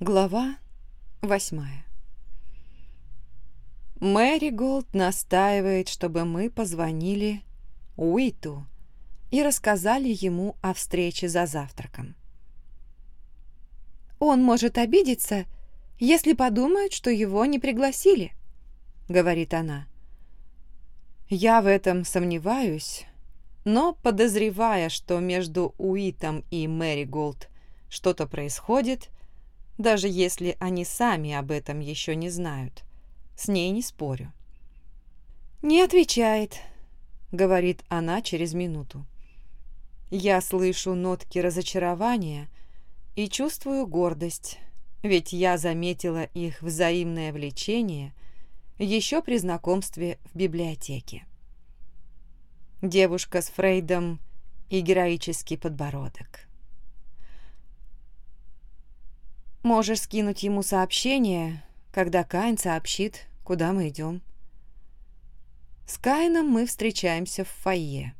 Глава восьмая Мэри Голд настаивает, чтобы мы позвонили Уиту и рассказали ему о встрече за завтраком. «Он может обидеться, если подумает, что его не пригласили», — говорит она. Я в этом сомневаюсь, но, подозревая, что между Уитом и Мэри Голд что-то происходит, даже если они сами об этом еще не знают. С ней не спорю. «Не отвечает», — говорит она через минуту. Я слышу нотки разочарования и чувствую гордость, ведь я заметила их взаимное влечение еще при знакомстве в библиотеке. Девушка с Фрейдом и героический подбородок. Можешь скинуть ему сообщение, когда Кайн сообщит, куда мы идем. С Кайном мы встречаемся в фойе.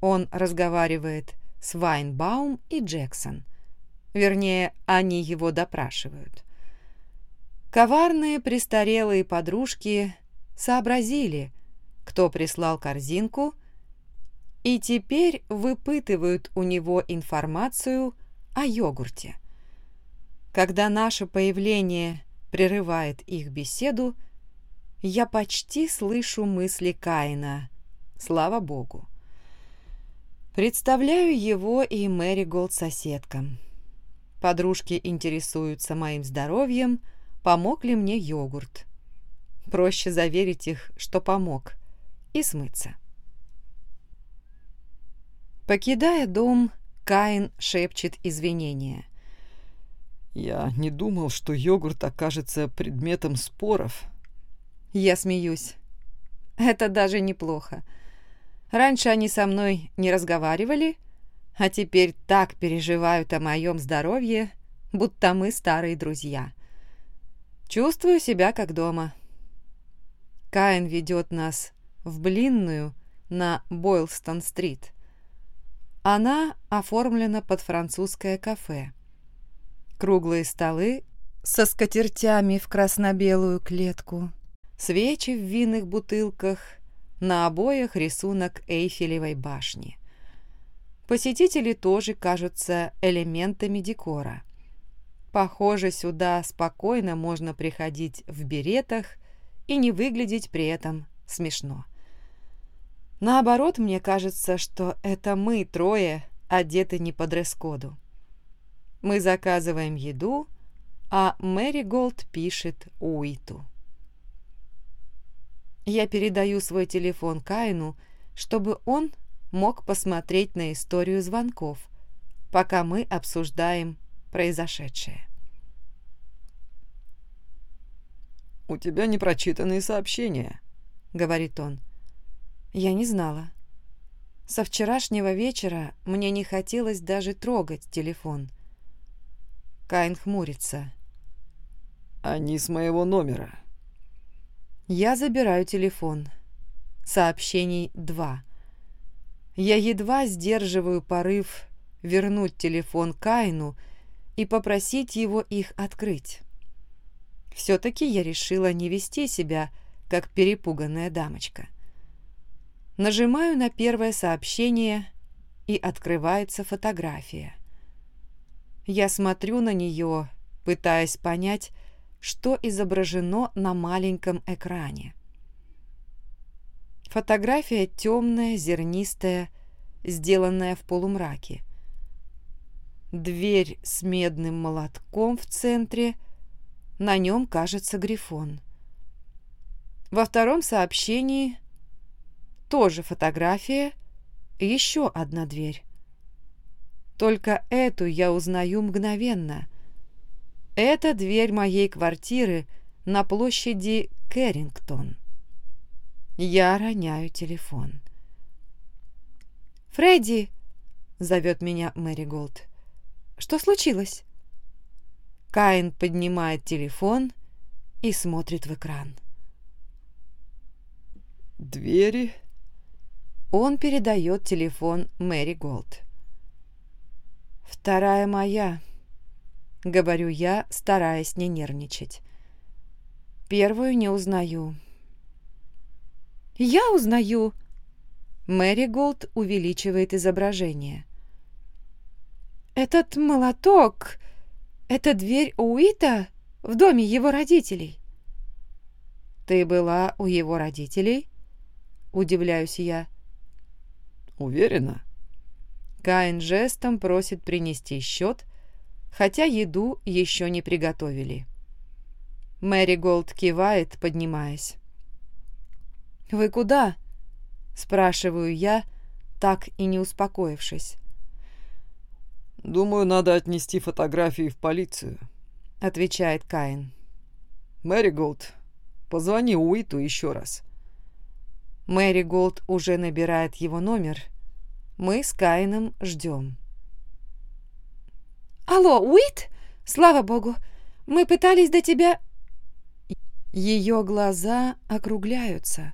Он разговаривает с Вайнбаум и Джексон. Вернее, они его допрашивают. Коварные престарелые подружки сообразили, кто прислал корзинку, и теперь выпытывают у него информацию о йогурте. Когда наше появление прерывает их беседу, я почти слышу мысли Каина. Слава богу. Представляю его и Мэри Голд соседкам. Подружки интересуются моим здоровьем, помог ли мне йогурт. Проще заверить их, что помог, и смыться. Покидая дом, Каин шепчет извинения. Я не думал, что йогурт окажется предметом споров. Я смеюсь. Это даже неплохо. Раньше они со мной не разговаривали, а теперь так переживают о моем здоровье, будто мы старые друзья. Чувствую себя как дома. Каин ведет нас в блинную на Бойлстон-стрит. Она оформлена под французское кафе круглые столы со скатертями в красно-белую клетку, свечи в винных бутылках, на обоях рисунок Эйфелевой башни. Посетители тоже кажутся элементами декора. Похоже, сюда спокойно можно приходить в беретах и не выглядеть при этом смешно. Наоборот, мне кажется, что это мы трое одеты не по дресс-коду. Мы заказываем еду, а Мэри Голд пишет Уиту. Я передаю свой телефон Каину, чтобы он мог посмотреть на историю звонков, пока мы обсуждаем произошедшее. «У тебя непрочитанные сообщения», — говорит он. Я не знала. Со вчерашнего вечера мне не хотелось даже трогать телефон — Каин хмурится. «Они с моего номера». Я забираю телефон. Сообщений два. Я едва сдерживаю порыв вернуть телефон Каину и попросить его их открыть. Все-таки я решила не вести себя, как перепуганная дамочка. Нажимаю на первое сообщение, и открывается фотография. Я смотрю на нее, пытаясь понять, что изображено на маленьком экране. Фотография темная, зернистая, сделанная в полумраке. Дверь с медным молотком в центре, на нем кажется грифон. Во втором сообщении тоже фотография, еще одна дверь. Только эту я узнаю мгновенно. Это дверь моей квартиры на площади Кэррингтон. Я роняю телефон. «Фредди!» — зовет меня Мэри Голд. «Что случилось?» Каин поднимает телефон и смотрит в экран. «Двери?» Он передает телефон Мэри Голд. Вторая моя. — говорю я, стараясь не нервничать. Первую не узнаю. «Я узнаю!» Мэри Голд увеличивает изображение. «Этот молоток — это дверь Уита в доме его родителей». «Ты была у его родителей?» — удивляюсь я. «Уверена?» Каин жестом просит принести счет, хотя еду еще не приготовили. Мэри Голд кивает, поднимаясь. «Вы куда?» — спрашиваю я, так и не успокоившись. «Думаю, надо отнести фотографии в полицию», — отвечает Каин. «Мэри Голд, позвони Уиту еще раз». Мэри Голд уже набирает его номер. Мы с Каином ждем. «Алло, Уит? Слава богу! Мы пытались до тебя...» Ее глаза округляются.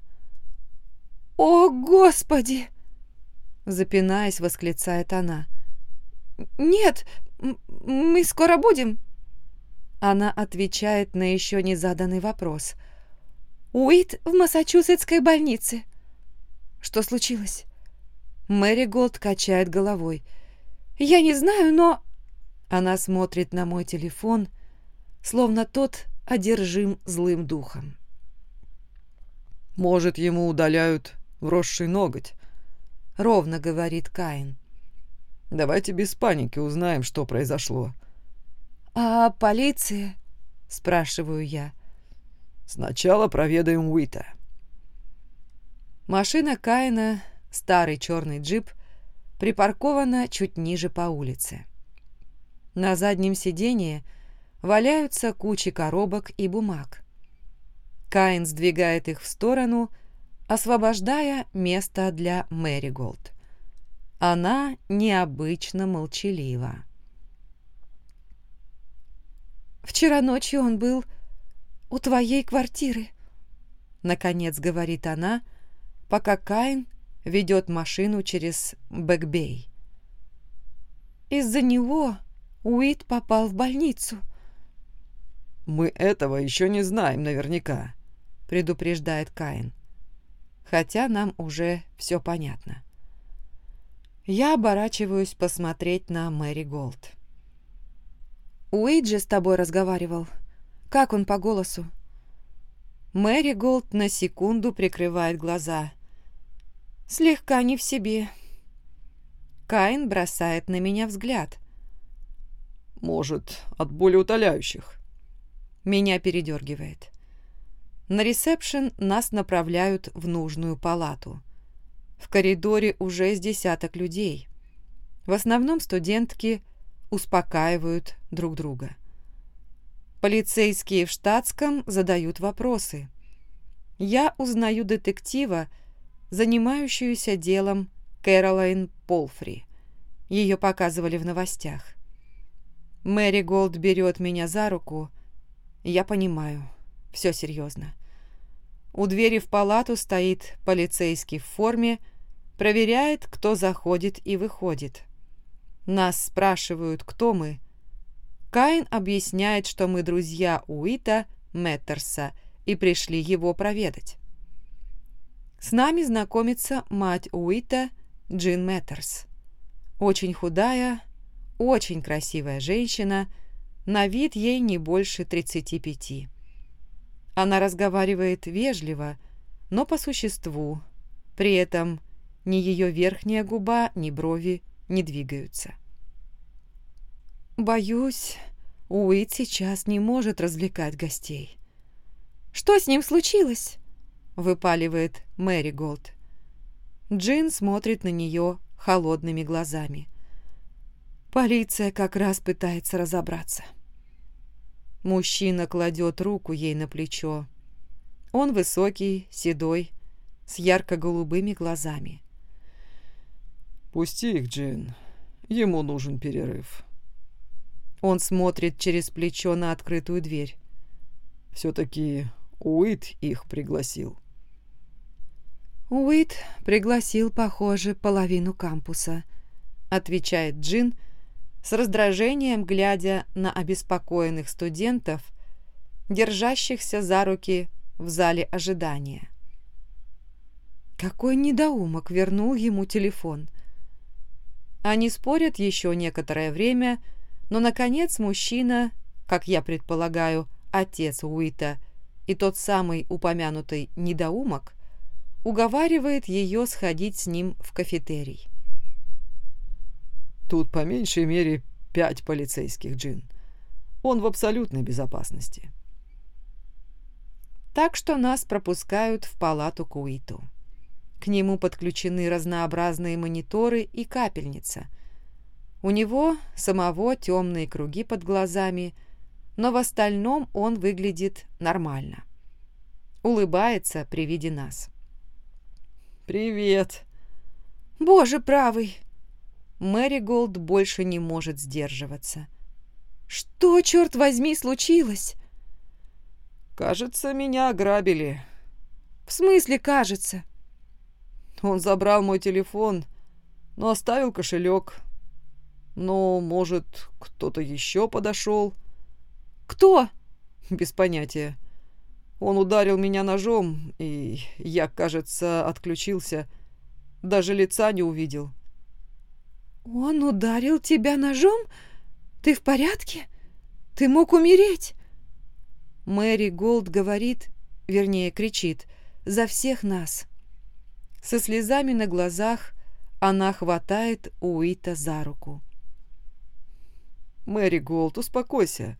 «О, Господи!» Запинаясь, восклицает она. «Нет, мы скоро будем!» Она отвечает на еще не заданный вопрос. «Уит в Массачусетской больнице!» «Что случилось?» Мэри Голд качает головой. «Я не знаю, но...» Она смотрит на мой телефон, словно тот одержим злым духом. «Может, ему удаляют вросший ноготь?» — ровно говорит Каин. «Давайте без паники узнаем, что произошло». «А полиция?» — спрашиваю я. «Сначала проведаем Уита». Машина Каина, старый черный джип, припаркована чуть ниже по улице. На заднем сиденье валяются кучи коробок и бумаг. Каин сдвигает их в сторону — освобождая место для Мэри Голд. Она необычно молчалива. «Вчера ночью он был у твоей квартиры», — наконец говорит она, пока Каин ведет машину через Бэкбей. «Из-за него Уит попал в больницу». «Мы этого еще не знаем наверняка», — предупреждает Каин хотя нам уже все понятно. Я оборачиваюсь посмотреть на Мэри Голд. «Уит же с тобой разговаривал. Как он по голосу?» Мэри Голд на секунду прикрывает глаза. «Слегка не в себе». Каин бросает на меня взгляд. «Может, от боли утоляющих?» Меня передергивает. На ресепшн нас направляют в нужную палату. В коридоре уже с десяток людей. В основном студентки успокаивают друг друга. Полицейские в штатском задают вопросы. Я узнаю детектива, занимающуюся делом Кэролайн Полфри. Ее показывали в новостях. Мэри Голд берет меня за руку. Я понимаю, все серьезно. У двери в палату стоит полицейский в форме, проверяет, кто заходит и выходит. Нас спрашивают, кто мы. Каин объясняет, что мы друзья Уита Мэттерса и пришли его проведать. С нами знакомится мать Уита Джин Мэттерс. Очень худая, очень красивая женщина, на вид ей не больше 35. Она разговаривает вежливо, но по существу. При этом ни ее верхняя губа, ни брови не двигаются. «Боюсь, Уит сейчас не может развлекать гостей». «Что с ним случилось?» — выпаливает Мэри Голд. Джин смотрит на нее холодными глазами. Полиция как раз пытается разобраться. Мужчина кладет руку ей на плечо. Он высокий, седой, с ярко-голубыми глазами. «Пусти их, Джин. Ему нужен перерыв». Он смотрит через плечо на открытую дверь. «Все-таки Уит их пригласил». «Уит пригласил, похоже, половину кампуса», — отвечает Джин, с раздражением глядя на обеспокоенных студентов, держащихся за руки в зале ожидания. Какой недоумок вернул ему телефон. Они спорят еще некоторое время, но, наконец, мужчина, как я предполагаю, отец Уита и тот самый упомянутый недоумок, уговаривает ее сходить с ним в кафетерий. Тут по меньшей мере пять полицейских джин. Он в абсолютной безопасности. Так что нас пропускают в палату к Уиту. К нему подключены разнообразные мониторы и капельница. У него самого темные круги под глазами, но в остальном он выглядит нормально. Улыбается при виде нас. «Привет!» «Боже правый!» Мэри Голд больше не может сдерживаться. «Что, черт возьми, случилось?» «Кажется, меня ограбили». «В смысле кажется?» Он забрал мой телефон, но оставил кошелек. Но, может, кто-то еще подошел. Кто? Без понятия. Он ударил меня ножом, и я, кажется, отключился. Даже лица не увидел. Он ударил тебя ножом? Ты в порядке? Ты мог умереть? Мэри Голд говорит, вернее, кричит, за всех нас. Со слезами на глазах она хватает Уита за руку. «Мэри Голд, успокойся.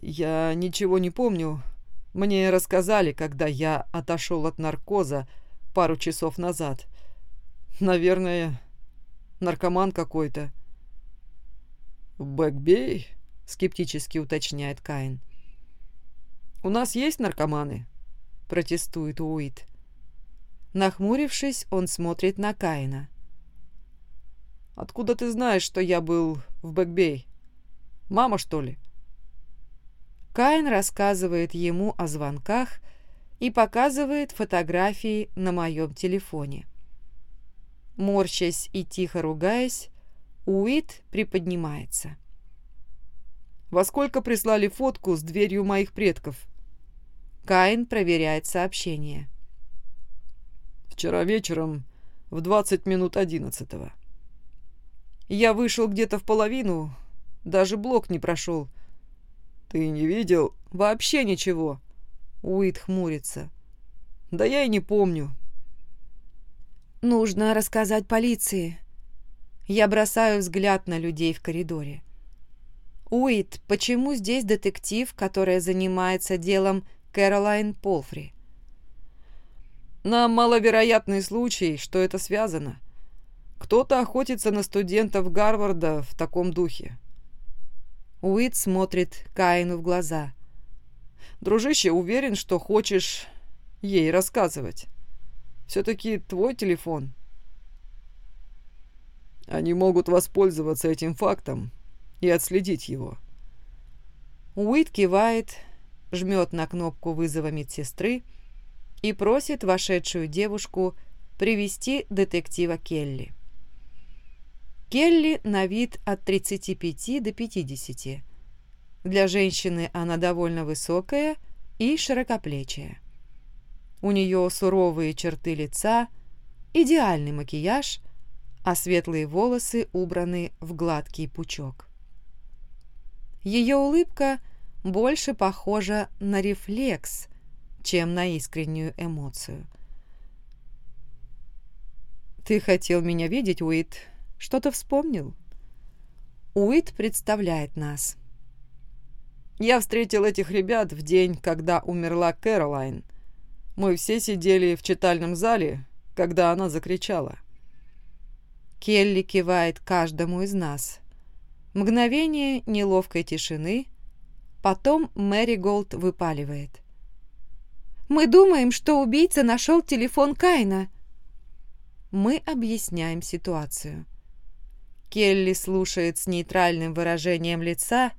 Я ничего не помню. Мне рассказали, когда я отошел от наркоза пару часов назад. Наверное, наркоман какой-то». «Бэкбей?» — скептически уточняет Каин. «У нас есть наркоманы?» — протестует Уит. Нахмурившись, он смотрит на Каина. «Откуда ты знаешь, что я был в Бэкбей? Мама, что ли?» Каин рассказывает ему о звонках и показывает фотографии на моем телефоне. Морщась и тихо ругаясь, Уит приподнимается. «Во сколько прислали фотку с дверью моих предков?» Каин проверяет сообщение. Вчера вечером в 20 минут одиннадцатого. Я вышел где-то в половину, даже блок не прошел. Ты не видел? Вообще ничего. Уит хмурится. Да я и не помню. Нужно рассказать полиции. Я бросаю взгляд на людей в коридоре. Уит, почему здесь детектив, который занимается делом Кэролайн Полфри? На маловероятный случай, что это связано. Кто-то охотится на студентов Гарварда в таком духе. Уит смотрит Каину в глаза. «Дружище, уверен, что хочешь ей рассказывать. Все-таки твой телефон». Они могут воспользоваться этим фактом и отследить его. Уит кивает, жмет на кнопку вызова медсестры, и просит вошедшую девушку привести детектива Келли. Келли на вид от 35 до 50. Для женщины она довольно высокая и широкоплечая. У нее суровые черты лица, идеальный макияж, а светлые волосы убраны в гладкий пучок. Ее улыбка больше похожа на рефлекс – чем на искреннюю эмоцию. «Ты хотел меня видеть, Уит? Что-то вспомнил?» Уит представляет нас. «Я встретил этих ребят в день, когда умерла Кэролайн. Мы все сидели в читальном зале, когда она закричала». Келли кивает каждому из нас. Мгновение неловкой тишины, потом Мэри Голд выпаливает. Мы думаем, что убийца нашел телефон Кайна. Мы объясняем ситуацию. Келли слушает с нейтральным выражением лица.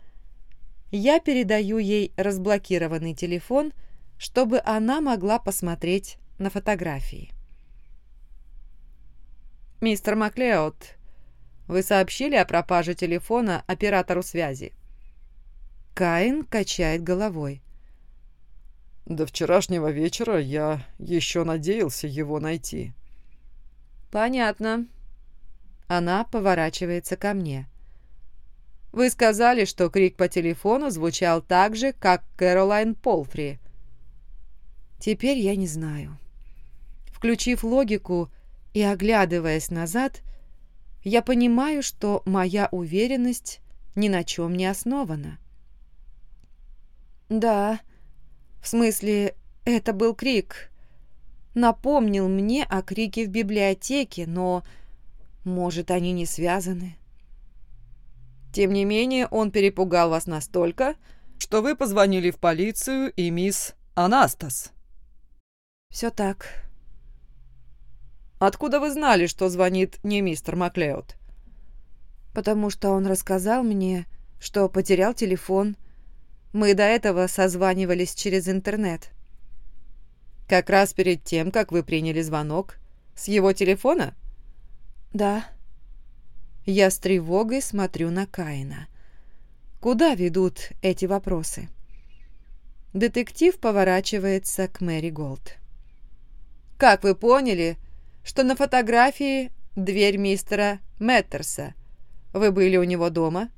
Я передаю ей разблокированный телефон, чтобы она могла посмотреть на фотографии. «Мистер Маклеод, Вы сообщили о пропаже телефона оператору связи?» Каин качает головой. «До вчерашнего вечера я еще надеялся его найти». «Понятно». Она поворачивается ко мне. «Вы сказали, что крик по телефону звучал так же, как Кэролайн Полфри». Теперь я не знаю. Включив логику и оглядываясь назад, я понимаю, что моя уверенность ни на чем не основана. Да, в смысле, это был крик. Напомнил мне о крике в библиотеке, но, может, они не связаны. Тем не менее, он перепугал вас настолько, что вы позвонили в полицию и мисс Анастас. Все так. Откуда вы знали, что звонит не мистер Маклеод? Потому что он рассказал мне, что потерял телефон. Мы до этого созванивались через интернет. Как раз перед тем, как вы приняли звонок? С его телефона? Да. Я с тревогой смотрю на Каина. Куда ведут эти вопросы? Детектив поворачивается к Мэри Голд. Как вы поняли, что на фотографии дверь мистера Мэттерса. Вы были у него дома?»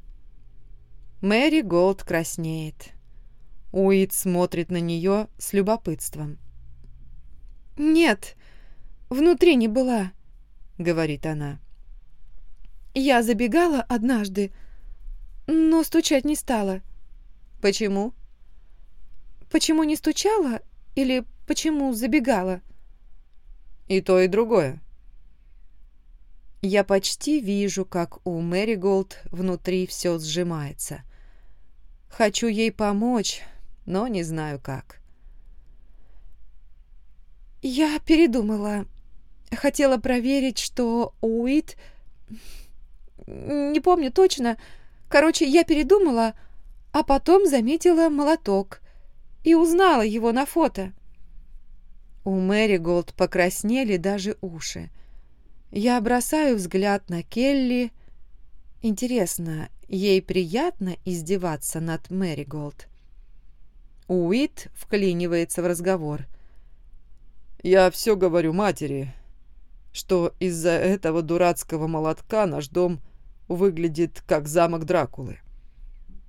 Мэри Голд краснеет. Уит смотрит на нее с любопытством. «Нет, внутри не была», — говорит она. «Я забегала однажды, но стучать не стала». «Почему?» «Почему не стучала или почему забегала?» И то, и другое. Я почти вижу, как у Мэри Голд внутри все сжимается. Хочу ей помочь, но не знаю как. Я передумала. Хотела проверить, что Уит... Не помню точно. Короче, я передумала, а потом заметила молоток и узнала его на фото. У Мэри Голд покраснели даже уши. Я бросаю взгляд на Келли. Интересно, ей приятно издеваться над Мэри Голд? Уит вклинивается в разговор. «Я все говорю матери, что из-за этого дурацкого молотка наш дом выглядит как замок Дракулы.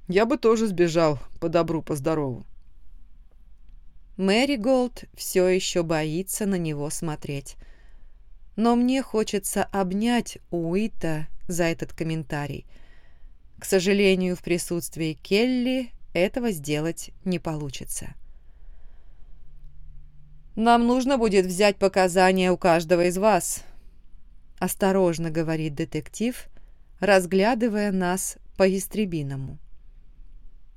Я бы тоже сбежал по добру, по здорову. Мэри Голд все еще боится на него смотреть. Но мне хочется обнять Уита за этот комментарий. К сожалению, в присутствии Келли этого сделать не получится. «Нам нужно будет взять показания у каждого из вас», — осторожно говорит детектив, разглядывая нас по-ястребиному.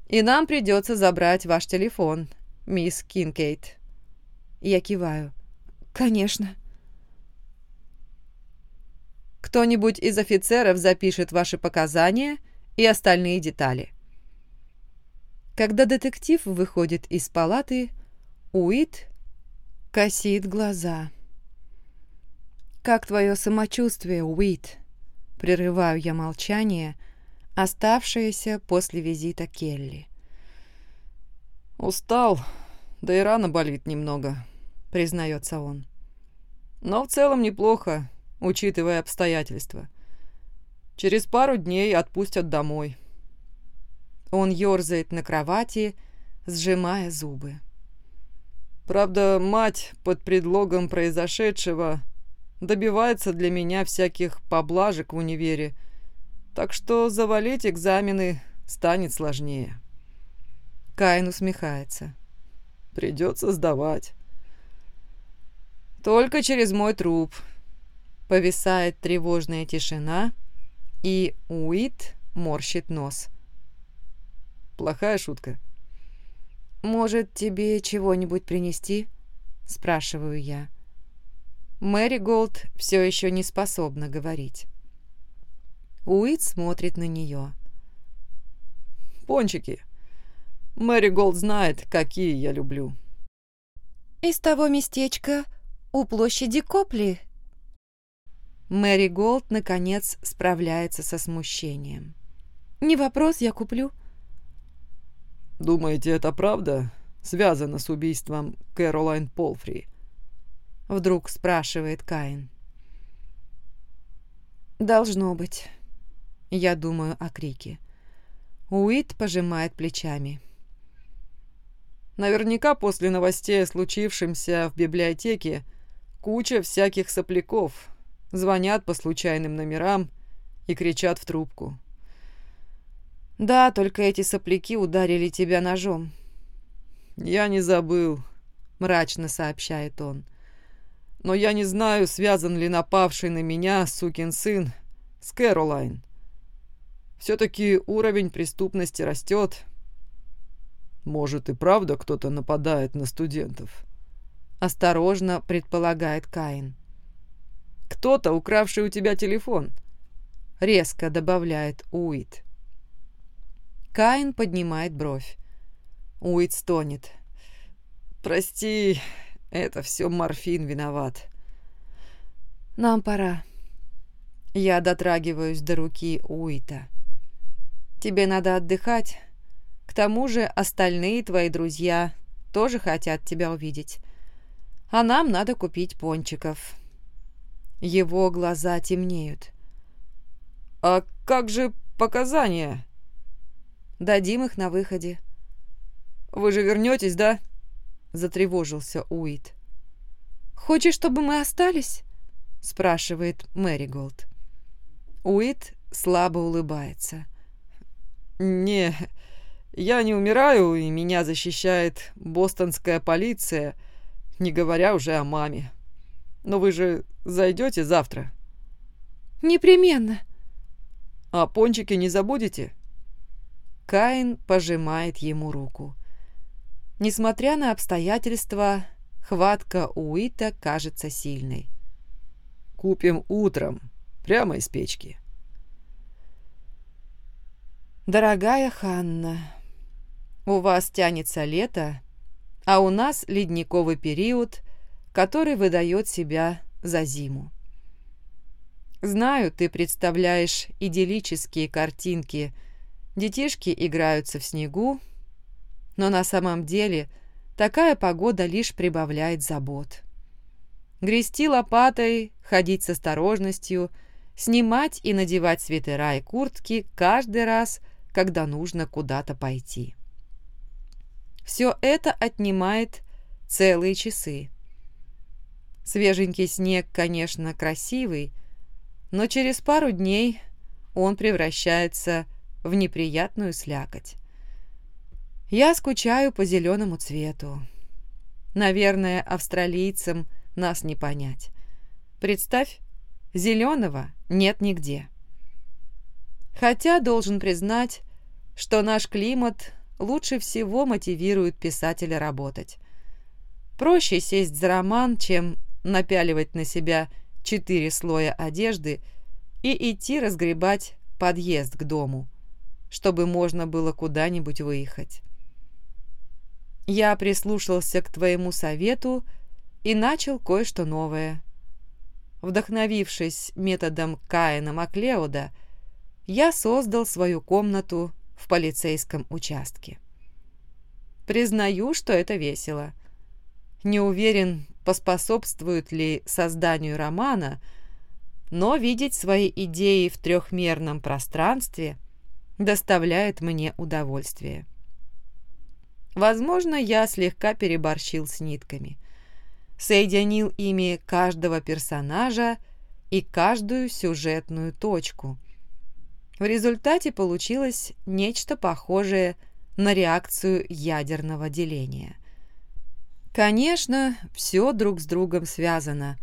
«И нам придется забрать ваш телефон, мисс Кинкейт?» Я киваю. «Конечно». «Кто-нибудь из офицеров запишет ваши показания и остальные детали». Когда детектив выходит из палаты, Уит косит глаза. «Как твое самочувствие, Уит?» Прерываю я молчание, оставшееся после визита Келли. «Устал, да и рана болит немного», — признается он. «Но в целом неплохо, учитывая обстоятельства. Через пару дней отпустят домой». Он ерзает на кровати, сжимая зубы. Правда, мать под предлогом произошедшего добивается для меня всяких поблажек в универе, так что завалить экзамены станет сложнее. Каин усмехается. «Придется сдавать». «Только через мой труп». Повисает тревожная тишина, и Уит морщит нос. «Плохая шутка». «Может, тебе чего-нибудь принести?» – спрашиваю я. Мэри Голд все еще не способна говорить. Уит смотрит на нее. «Пончики», Мэри Голд знает, какие я люблю. Из того местечка у площади Копли. Мэри Голд, наконец, справляется со смущением. «Не вопрос, я куплю». «Думаете, это правда связано с убийством Кэролайн Полфри?» Вдруг спрашивает Каин. «Должно быть». Я думаю о крике. Уит пожимает плечами. Наверняка после новостей о случившемся в библиотеке куча всяких сопляков звонят по случайным номерам и кричат в трубку. «Да, только эти сопляки ударили тебя ножом». «Я не забыл», — мрачно сообщает он. «Но я не знаю, связан ли напавший на меня сукин сын с Кэролайн. Все-таки уровень преступности растет. Может и правда кто-то нападает на студентов?» Осторожно предполагает Каин. «Кто-то, укравший у тебя телефон», — резко добавляет Уит. Каин поднимает бровь. Уит стонет. «Прости, это все морфин виноват». «Нам пора». Я дотрагиваюсь до руки Уита. «Тебе надо отдыхать. К тому же остальные твои друзья тоже хотят тебя увидеть. А нам надо купить пончиков». Его глаза темнеют. «А как же показания?» Дадим их на выходе. Вы же вернетесь, да? Затревожился Уит. Хочешь, чтобы мы остались? Спрашивает Мэри Голд. Уит слабо улыбается. Не, я не умираю, и меня защищает бостонская полиция, не говоря уже о маме. Но вы же зайдете завтра? Непременно. А пончики не забудете? Каин пожимает ему руку. Несмотря на обстоятельства, хватка Уита кажется сильной. «Купим утром, прямо из печки». «Дорогая Ханна, у вас тянется лето, а у нас ледниковый период, который выдает себя за зиму. Знаю, ты представляешь идиллические картинки – Детишки играются в снегу, но на самом деле такая погода лишь прибавляет забот. Грести лопатой, ходить с осторожностью, снимать и надевать свитера и куртки каждый раз, когда нужно куда-то пойти. Все это отнимает целые часы. Свеженький снег, конечно, красивый, но через пару дней он превращается в неприятную слякоть. Я скучаю по зеленому цвету. Наверное, австралийцам нас не понять. Представь, зеленого нет нигде. Хотя должен признать, что наш климат лучше всего мотивирует писателя работать. Проще сесть за роман, чем напяливать на себя четыре слоя одежды и идти разгребать подъезд к дому, чтобы можно было куда-нибудь выехать. Я прислушался к твоему совету и начал кое-что новое. Вдохновившись методом Каина Маклеода, я создал свою комнату в полицейском участке. Признаю, что это весело. Не уверен, поспособствует ли созданию романа, но видеть свои идеи в трехмерном пространстве доставляет мне удовольствие. Возможно, я слегка переборщил с нитками. Соединил ими каждого персонажа и каждую сюжетную точку. В результате получилось нечто похожее на реакцию ядерного деления. Конечно, все друг с другом связано,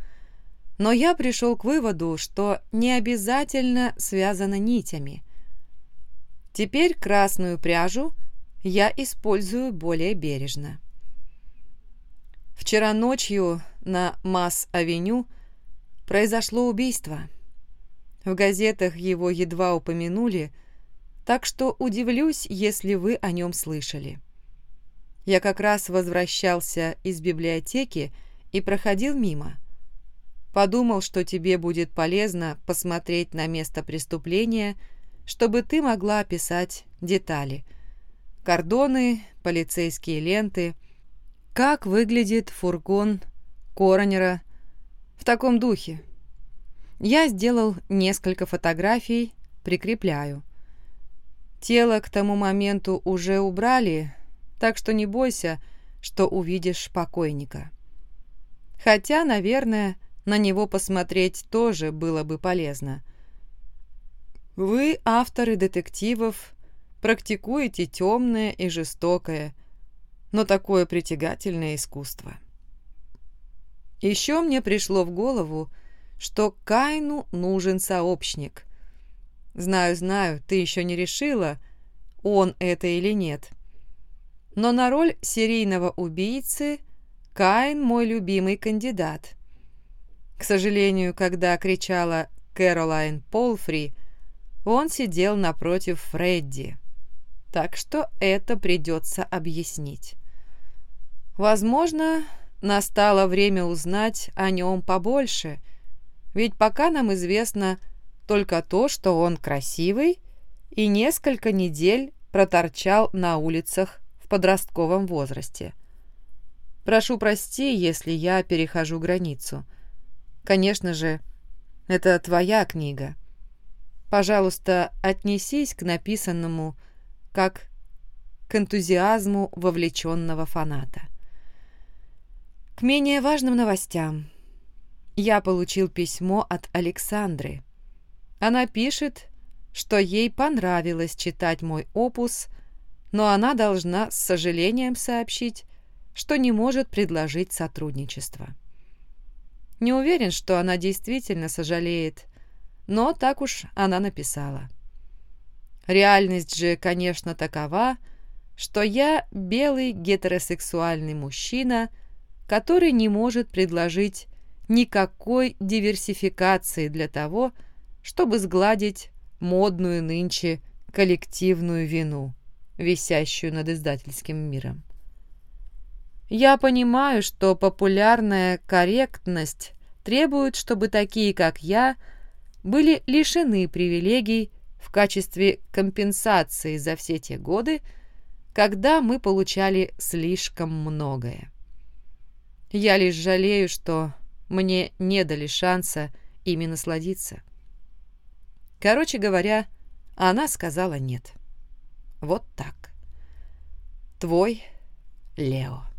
но я пришел к выводу, что не обязательно связано нитями – Теперь красную пряжу я использую более бережно. Вчера ночью на Масс-авеню произошло убийство. В газетах его едва упомянули, так что удивлюсь, если вы о нем слышали. Я как раз возвращался из библиотеки и проходил мимо. Подумал, что тебе будет полезно посмотреть на место преступления, чтобы ты могла описать детали. Кордоны, полицейские ленты, как выглядит фургон коронера в таком духе. Я сделал несколько фотографий, прикрепляю. Тело к тому моменту уже убрали, так что не бойся, что увидишь покойника. Хотя, наверное, на него посмотреть тоже было бы полезно. Вы, авторы детективов, практикуете темное и жестокое, но такое притягательное искусство. Еще мне пришло в голову, что Кайну нужен сообщник. Знаю, знаю, ты еще не решила, он это или нет. Но на роль серийного убийцы Кайн мой любимый кандидат. К сожалению, когда кричала Кэролайн Полфри, он сидел напротив Фредди. Так что это придется объяснить. Возможно, настало время узнать о нем побольше, ведь пока нам известно только то, что он красивый и несколько недель проторчал на улицах в подростковом возрасте. Прошу прости, если я перехожу границу. Конечно же, это твоя книга. Пожалуйста, отнесись к написанному как к энтузиазму вовлеченного фаната. К менее важным новостям. Я получил письмо от Александры. Она пишет, что ей понравилось читать мой опус, но она должна с сожалением сообщить, что не может предложить сотрудничество. Не уверен, что она действительно сожалеет, но так уж она написала. Реальность же, конечно, такова, что я белый гетеросексуальный мужчина, который не может предложить никакой диверсификации для того, чтобы сгладить модную нынче коллективную вину, висящую над издательским миром. Я понимаю, что популярная корректность требует, чтобы такие, как я, были лишены привилегий в качестве компенсации за все те годы, когда мы получали слишком многое. Я лишь жалею, что мне не дали шанса ими насладиться. Короче говоря, она сказала нет. Вот так. Твой Лео.